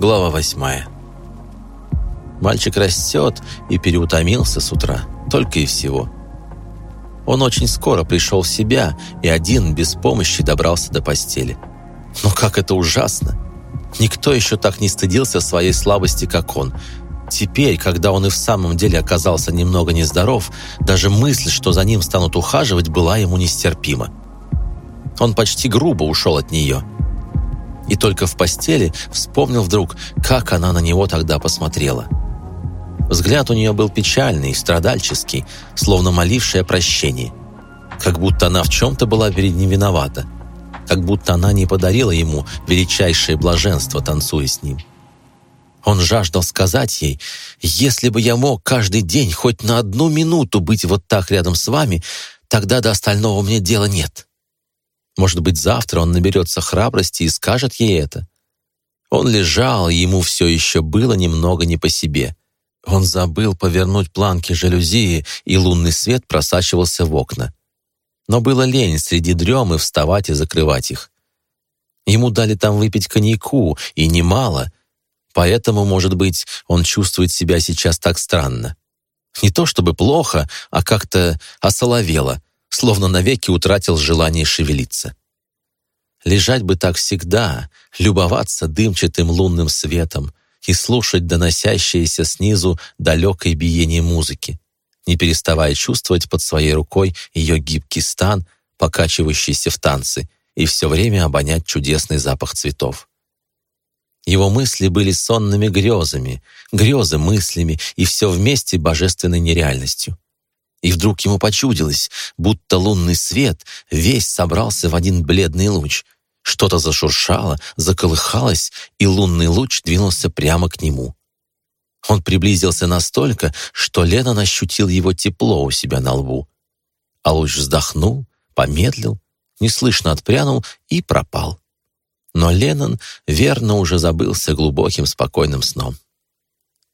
Глава восьмая. Мальчик растет и переутомился с утра. Только и всего. Он очень скоро пришел в себя и один без помощи добрался до постели. Но как это ужасно! Никто еще так не стыдился своей слабости, как он. Теперь, когда он и в самом деле оказался немного нездоров, даже мысль, что за ним станут ухаживать, была ему нестерпима. Он почти грубо ушел от нее – и только в постели вспомнил вдруг, как она на него тогда посмотрела. Взгляд у нее был печальный, страдальческий, словно моливший о. Как будто она в чем-то была перед ним виновата. Как будто она не подарила ему величайшее блаженство, танцуя с ним. Он жаждал сказать ей, «Если бы я мог каждый день хоть на одну минуту быть вот так рядом с вами, тогда до остального мне дела нет». Может быть, завтра он наберется храбрости и скажет ей это. Он лежал, и ему все еще было немного не по себе. Он забыл повернуть планки жалюзии, и лунный свет просачивался в окна. Но было лень среди дремы вставать и закрывать их. Ему дали там выпить коньяку, и немало, поэтому, может быть, он чувствует себя сейчас так странно. Не то чтобы плохо, а как-то осоловело — словно навеки утратил желание шевелиться. Лежать бы так всегда, любоваться дымчатым лунным светом и слушать доносящееся снизу далекое биение музыки, не переставая чувствовать под своей рукой ее гибкий стан, покачивающийся в танце, и все время обонять чудесный запах цветов. Его мысли были сонными грезами, грезы мыслями, и все вместе божественной нереальностью. И вдруг ему почудилось, будто лунный свет весь собрался в один бледный луч. Что-то зашуршало, заколыхалось, и лунный луч двинулся прямо к нему. Он приблизился настолько, что Леннон ощутил его тепло у себя на лбу. А луч вздохнул, помедлил, неслышно отпрянул и пропал. Но Леннон верно уже забылся глубоким спокойным сном.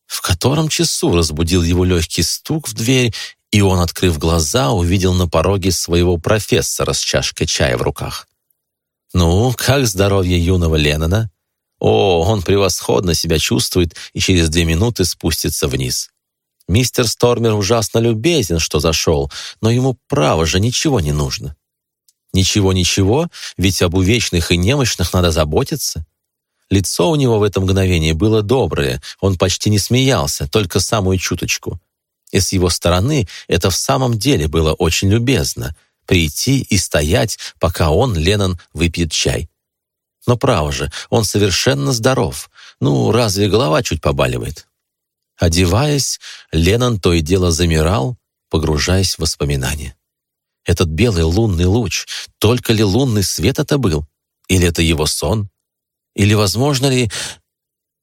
В котором часу разбудил его легкий стук в дверь, и он, открыв глаза, увидел на пороге своего профессора с чашкой чая в руках. «Ну, как здоровье юного Леннона?» «О, он превосходно себя чувствует и через две минуты спустится вниз». Мистер Стормер ужасно любезен, что зашел, но ему, право же, ничего не нужно. Ничего-ничего, ведь об увечных и немощных надо заботиться. Лицо у него в это мгновение было доброе, он почти не смеялся, только самую чуточку. И с его стороны это в самом деле было очень любезно — прийти и стоять, пока он, Леннон, выпьет чай. Но право же, он совершенно здоров. Ну, разве голова чуть побаливает? Одеваясь, Леннон то и дело замирал, погружаясь в воспоминания. Этот белый лунный луч, только ли лунный свет это был? Или это его сон? Или, возможно ли,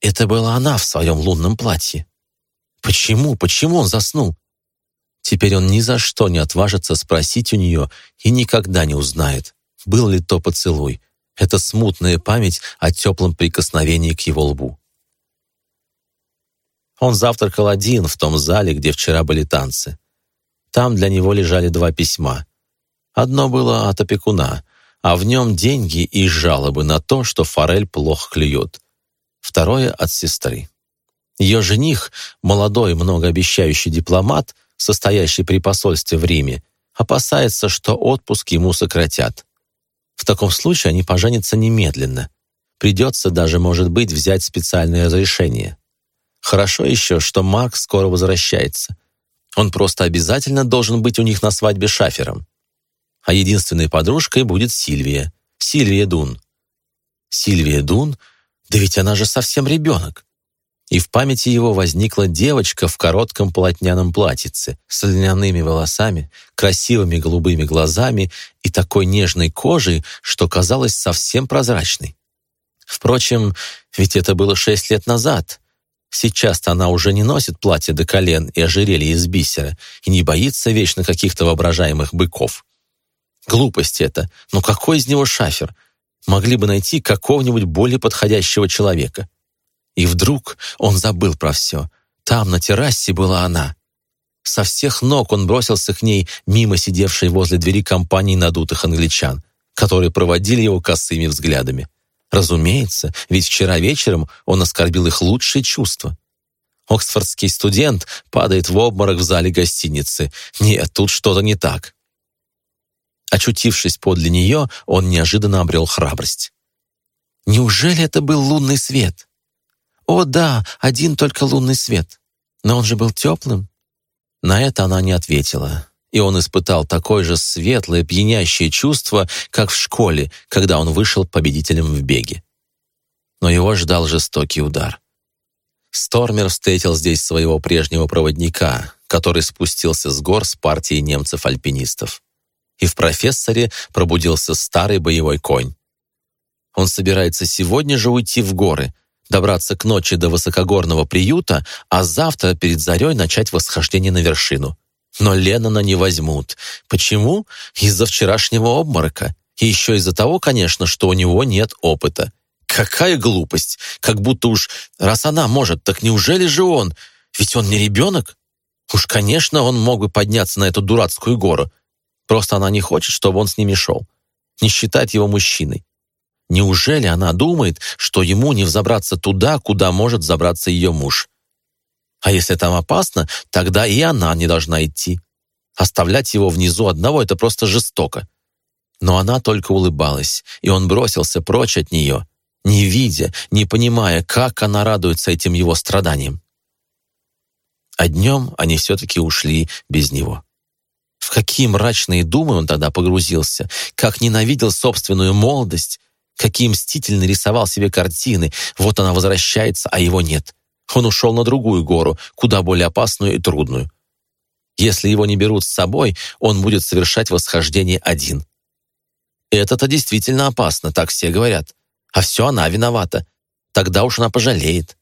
это была она в своем лунном платье? Почему, почему он заснул? Теперь он ни за что не отважится спросить у нее и никогда не узнает, был ли то поцелуй. Это смутная память о теплом прикосновении к его лбу. Он завтракал один в том зале, где вчера были танцы. Там для него лежали два письма. Одно было от опекуна, а в нем деньги и жалобы на то, что форель плохо клюет. Второе от сестры. Ее жених, молодой многообещающий дипломат, состоящий при посольстве в Риме, опасается, что отпуск ему сократят. В таком случае они поженятся немедленно. Придется даже, может быть, взять специальное разрешение. Хорошо еще, что Марк скоро возвращается. Он просто обязательно должен быть у них на свадьбе шафером. А единственной подружкой будет Сильвия. Сильвия Дун. Сильвия Дун? Да ведь она же совсем ребенок и в памяти его возникла девочка в коротком полотняном платьице с льняными волосами, красивыми голубыми глазами и такой нежной кожей, что казалась совсем прозрачной. Впрочем, ведь это было шесть лет назад. Сейчас-то она уже не носит платье до колен и ожерелье из бисера и не боится вечно каких-то воображаемых быков. Глупость это, но какой из него шафер? Могли бы найти какого-нибудь более подходящего человека. И вдруг он забыл про все. Там, на террасе, была она. Со всех ног он бросился к ней, мимо сидевшей возле двери компании надутых англичан, которые проводили его косыми взглядами. Разумеется, ведь вчера вечером он оскорбил их лучшие чувства. Оксфордский студент падает в обморок в зале гостиницы. Нет, тут что-то не так. Очутившись подле нее, он неожиданно обрел храбрость. Неужели это был лунный свет? О да, один только лунный свет. Но он же был теплым. На это она не ответила, и он испытал такое же светлое, пьянящее чувство, как в школе, когда он вышел победителем в беге. Но его ждал жестокий удар. Стормер встретил здесь своего прежнего проводника, который спустился с гор с партией немцев-альпинистов. И в профессоре пробудился старый боевой конь. Он собирается сегодня же уйти в горы, добраться к ночи до высокогорного приюта, а завтра перед зарей начать восхождение на вершину. Но Леннона не возьмут. Почему? Из-за вчерашнего обморока. И еще из-за того, конечно, что у него нет опыта. Какая глупость! Как будто уж, раз она может, так неужели же он? Ведь он не ребенок. Уж, конечно, он мог бы подняться на эту дурацкую гору. Просто она не хочет, чтобы он с ними шел. Не считает его мужчиной. Неужели она думает, что ему не взобраться туда, куда может забраться ее муж? А если там опасно, тогда и она не должна идти. Оставлять его внизу одного — это просто жестоко. Но она только улыбалась, и он бросился прочь от нее, не видя, не понимая, как она радуется этим его страданиям. А днем они все-таки ушли без него. В какие мрачные думы он тогда погрузился, как ненавидел собственную молодость, Какие мстительно рисовал себе картины. Вот она возвращается, а его нет. Он ушел на другую гору, куда более опасную и трудную. Если его не берут с собой, он будет совершать восхождение один. Это-то действительно опасно, так все говорят. А все она виновата. Тогда уж она пожалеет.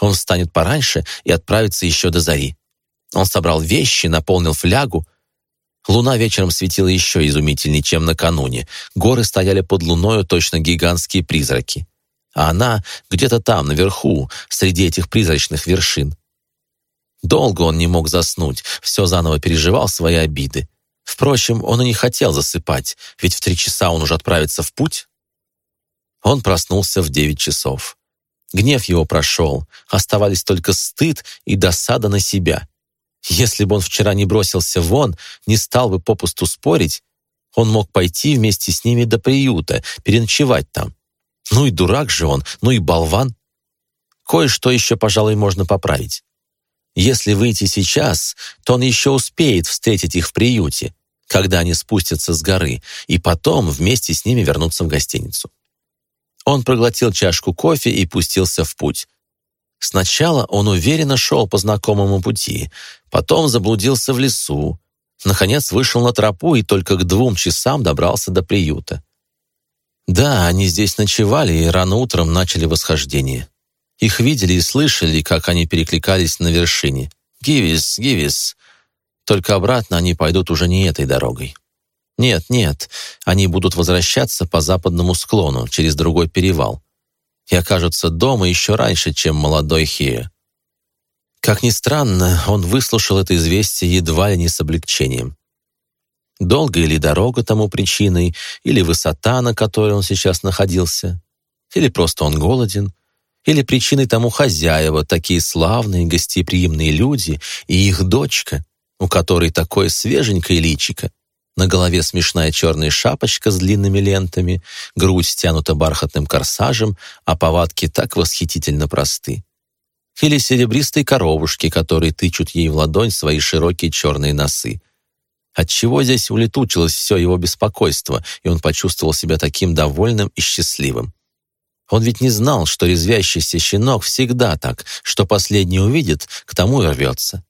Он встанет пораньше и отправится еще до зари. Он собрал вещи, наполнил флягу, Луна вечером светила еще изумительнее, чем накануне. Горы стояли под луною точно гигантские призраки. А она где-то там, наверху, среди этих призрачных вершин. Долго он не мог заснуть, все заново переживал свои обиды. Впрочем, он и не хотел засыпать, ведь в три часа он уже отправится в путь. Он проснулся в девять часов. Гнев его прошел, оставались только стыд и досада на себя. Если бы он вчера не бросился вон, не стал бы попусту спорить, он мог пойти вместе с ними до приюта, переночевать там. Ну и дурак же он, ну и болван. Кое-что еще, пожалуй, можно поправить. Если выйти сейчас, то он еще успеет встретить их в приюте, когда они спустятся с горы, и потом вместе с ними вернуться в гостиницу. Он проглотил чашку кофе и пустился в путь. Сначала он уверенно шел по знакомому пути, потом заблудился в лесу, наконец вышел на тропу и только к двум часам добрался до приюта. Да, они здесь ночевали и рано утром начали восхождение. Их видели и слышали, как они перекликались на вершине. «Гивис, Гивис!» Только обратно они пойдут уже не этой дорогой. Нет, нет, они будут возвращаться по западному склону, через другой перевал и окажутся дома еще раньше, чем молодой Хия. Как ни странно, он выслушал это известие едва ли не с облегчением. Долго ли дорога тому причиной, или высота, на которой он сейчас находился, или просто он голоден, или причиной тому хозяева, такие славные, гостеприимные люди, и их дочка, у которой такое свеженькое личико, на голове смешная черная шапочка с длинными лентами, грудь стянута бархатным корсажем, а повадки так восхитительно просты. Или серебристые коровушки, которые тычут ей в ладонь свои широкие черные носы. Отчего здесь улетучилось все его беспокойство, и он почувствовал себя таким довольным и счастливым. Он ведь не знал, что резвящийся щенок всегда так, что последний увидит, к тому и рвется.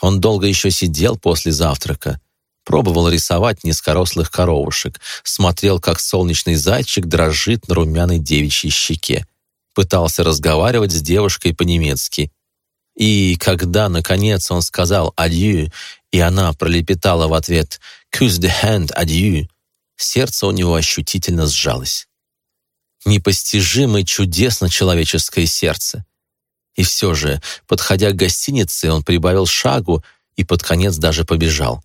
Он долго еще сидел после завтрака, Пробовал рисовать низкорослых коровушек, смотрел, как солнечный зайчик дрожит на румяной девичьей щеке. Пытался разговаривать с девушкой по-немецки. И когда, наконец, он сказал «адью», и она пролепетала в ответ «Kiss the hand, адью», сердце у него ощутительно сжалось. Непостижимо чудесно человеческое сердце. И все же, подходя к гостинице, он прибавил шагу и под конец даже побежал.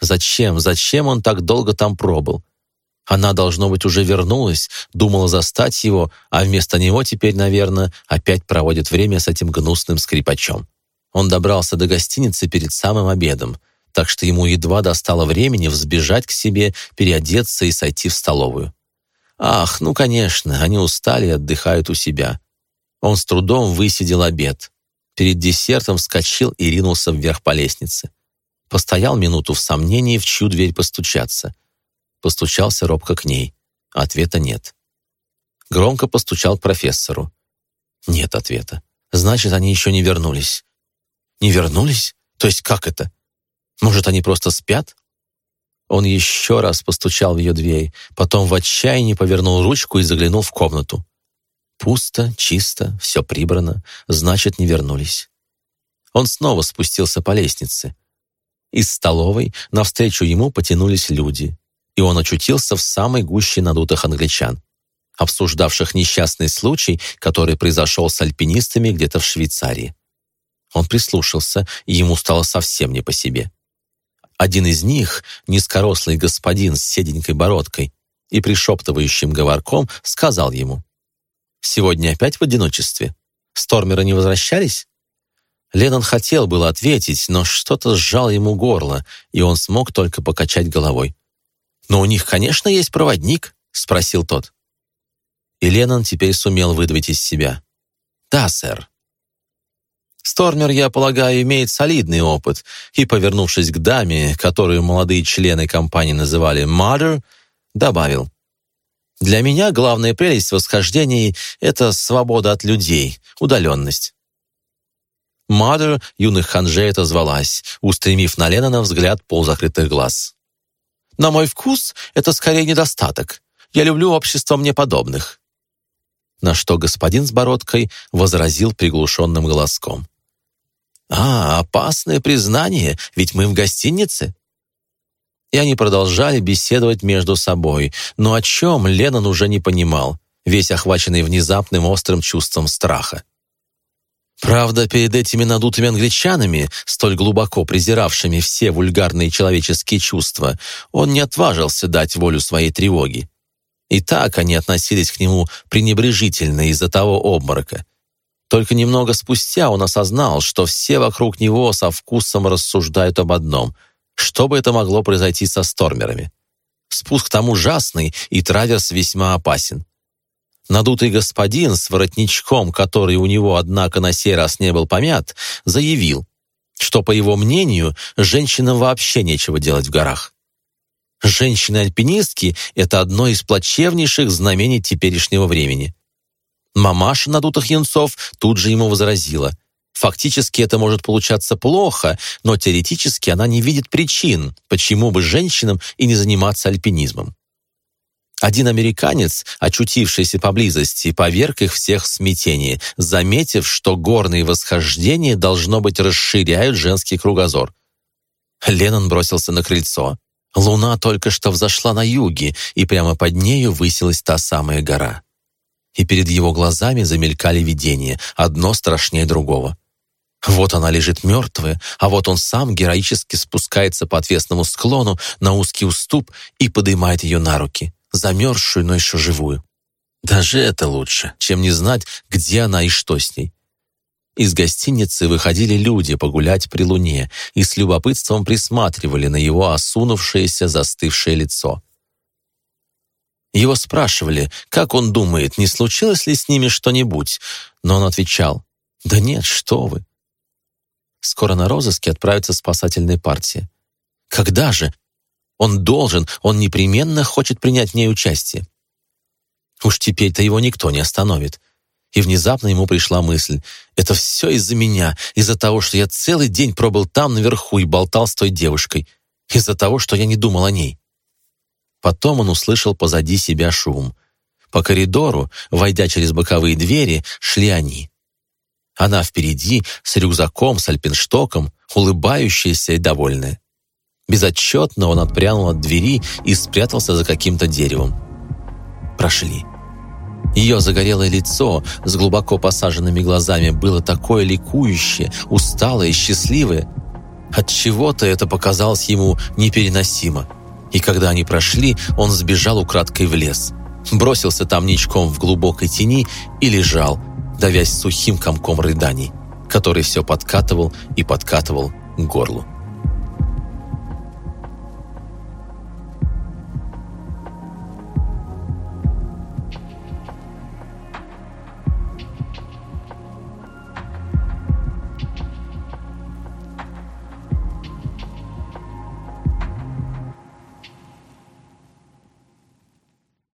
Зачем, зачем он так долго там пробыл? Она, должно быть, уже вернулась, думала застать его, а вместо него теперь, наверное, опять проводит время с этим гнусным скрипачом. Он добрался до гостиницы перед самым обедом, так что ему едва достало времени взбежать к себе, переодеться и сойти в столовую. Ах, ну, конечно, они устали и отдыхают у себя. Он с трудом высидел обед. Перед десертом вскочил и ринулся вверх по лестнице. Постоял минуту в сомнении, в чью дверь постучаться. Постучался робко к ней. Ответа нет. Громко постучал к профессору. Нет ответа. Значит, они еще не вернулись. Не вернулись? То есть как это? Может, они просто спят? Он еще раз постучал в ее дверь, потом в отчаянии повернул ручку и заглянул в комнату. Пусто, чисто, все прибрано, значит, не вернулись. Он снова спустился по лестнице. Из столовой навстречу ему потянулись люди, и он очутился в самой гуще надутых англичан, обсуждавших несчастный случай, который произошел с альпинистами где-то в Швейцарии. Он прислушался, и ему стало совсем не по себе. Один из них, низкорослый господин с седенькой бородкой и пришептывающим говорком, сказал ему, «Сегодня опять в одиночестве? Стормеры не возвращались?» Леннон хотел было ответить, но что-то сжал ему горло, и он смог только покачать головой. «Но у них, конечно, есть проводник», — спросил тот. И Леннон теперь сумел выдавить из себя. «Да, сэр». Стормер, я полагаю, имеет солидный опыт, и, повернувшись к даме, которую молодые члены компании называли «mother», добавил. «Для меня главная прелесть восхождений — это свобода от людей, удаленность». Мадер юных ханжей отозвалась, устремив на Леннона взгляд полузакрытых глаз. «На мой вкус это скорее недостаток. Я люблю общество мне подобных». На что господин с бородкой возразил приглушенным голоском. «А, опасное признание, ведь мы в гостинице». И они продолжали беседовать между собой, но о чем Леннон уже не понимал, весь охваченный внезапным острым чувством страха. Правда, перед этими надутыми англичанами, столь глубоко презиравшими все вульгарные человеческие чувства, он не отважился дать волю своей тревоге. И так они относились к нему пренебрежительно из-за того обморока, только немного спустя он осознал, что все вокруг него со вкусом рассуждают об одном. Что бы это могло произойти со стормерами? Спуск там ужасный, и траверс весьма опасен. Надутый господин с воротничком, который у него, однако, на сей раз не был помят, заявил, что, по его мнению, женщинам вообще нечего делать в горах. Женщины-альпинистки — это одно из плачевнейших знамений теперешнего времени. Мамаша надутых янцов тут же ему возразила. Фактически это может получаться плохо, но теоретически она не видит причин, почему бы женщинам и не заниматься альпинизмом. Один американец, очутившийся поблизости, поверг их всех в смятение, заметив, что горные восхождения, должно быть, расширяют женский кругозор. Леннон бросился на крыльцо. Луна только что взошла на юге, и прямо под нею высилась та самая гора и перед его глазами замелькали видения, одно страшнее другого. Вот она лежит мертвая, а вот он сам героически спускается по отвесному склону на узкий уступ и поднимает ее на руки, замерзшую, но еще живую. Даже это лучше, чем не знать, где она и что с ней. Из гостиницы выходили люди погулять при луне и с любопытством присматривали на его осунувшееся застывшее лицо. Его спрашивали, как он думает, не случилось ли с ними что-нибудь, но он отвечал, «Да нет, что вы». Скоро на розыске отправится спасательная партия. Когда же? Он должен, он непременно хочет принять в ней участие. Уж теперь-то его никто не остановит. И внезапно ему пришла мысль, это все из-за меня, из-за того, что я целый день пробыл там наверху и болтал с той девушкой, из-за того, что я не думал о ней. Потом он услышал позади себя шум. По коридору, войдя через боковые двери, шли они. Она впереди, с рюкзаком, с альпинштоком, улыбающаяся и довольная. Безотчетно он отпрянул от двери и спрятался за каким-то деревом. Прошли. Ее загорелое лицо с глубоко посаженными глазами было такое ликующее, усталое и счастливое. От чего то это показалось ему непереносимо. И когда они прошли, он сбежал украдкой в лес. Бросился там ничком в глубокой тени и лежал, давясь сухим комком рыданий, который все подкатывал и подкатывал к горлу.